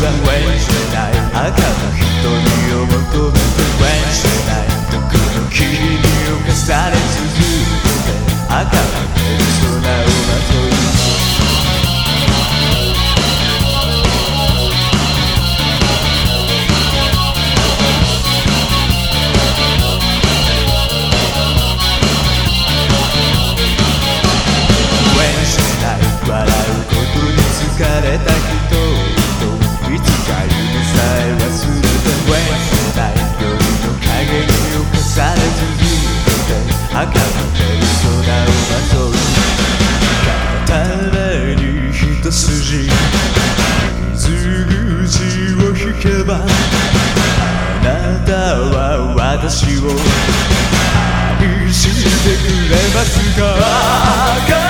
はウェンせない赤の瞳を求めてウェンせない毒の霧に侵され続けて赤のればあなたは私を愛してくれますか？